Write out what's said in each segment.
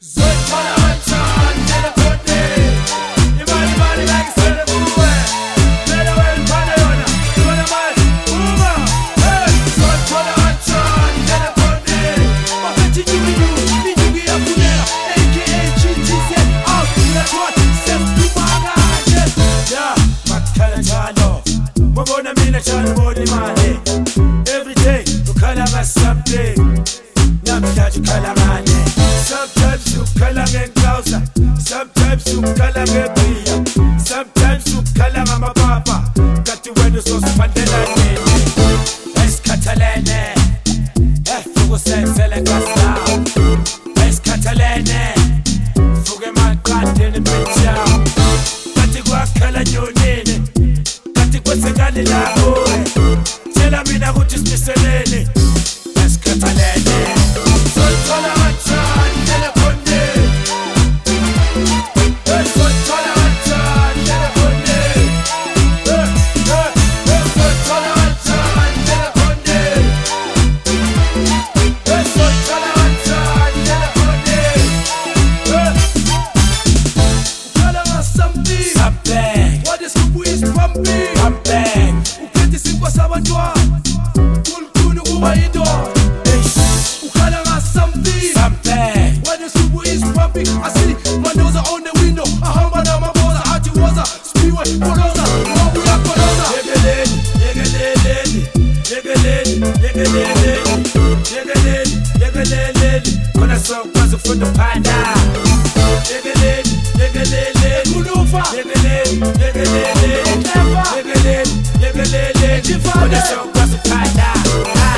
Zöld mina ukuthi siniseleni esikhethelene sothola kanjani lele khonde. Sothola kanjani lele khonde. Sothola kanjani lele khonde. Sothola kanjani lele khonde. Tell us something. Something. What is who is pumping pumping happy. I see my nose on the window. I humble down my balls. I you was a speedway. Bulldozer. Oh, we are bulldozer. Yegelele, yegelele, yegelele, yegelele, yegelele, yegelele. When I saw was for the panda. Yegelele, yegelele, Mulufa. Yegelele, yegelele, yegelele, yegelele. When I saw was a panda. Ah,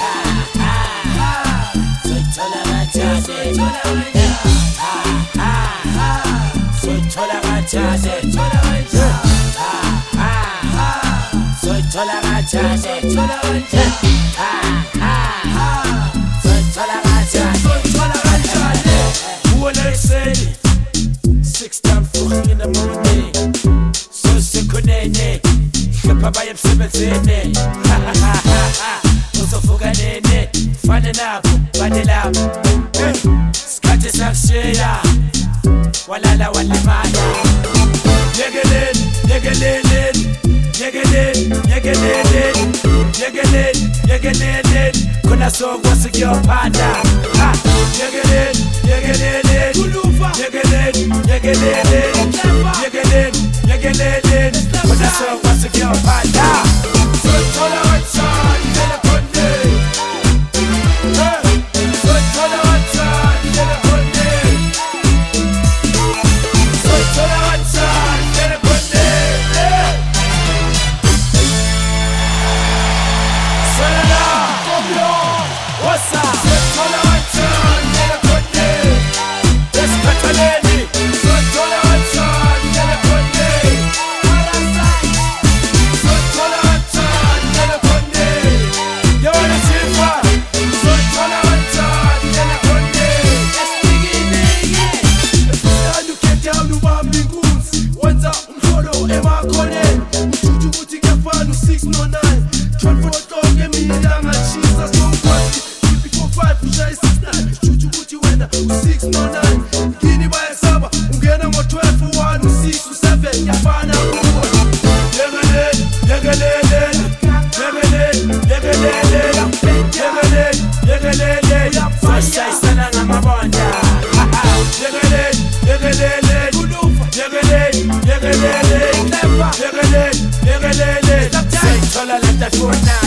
ah, ah, ah. Soy toda la chase. Soy toda la chase. Soy sola mancha, soy sola mancha. Ah, ah, ah. Soy sola mancha, soy sola mancha. Who are saying? Six times for in the morning. So sikunene. Kapabaye msebenzene. Ha ha ha ha ha. Uzofuka nene. Fane nabo, bane labo. Sikhathi sakushiya. Walala walimala. tegeneeted konasookwasika opanda Donald. Twelve foot, come give me long Jesus. that's what now.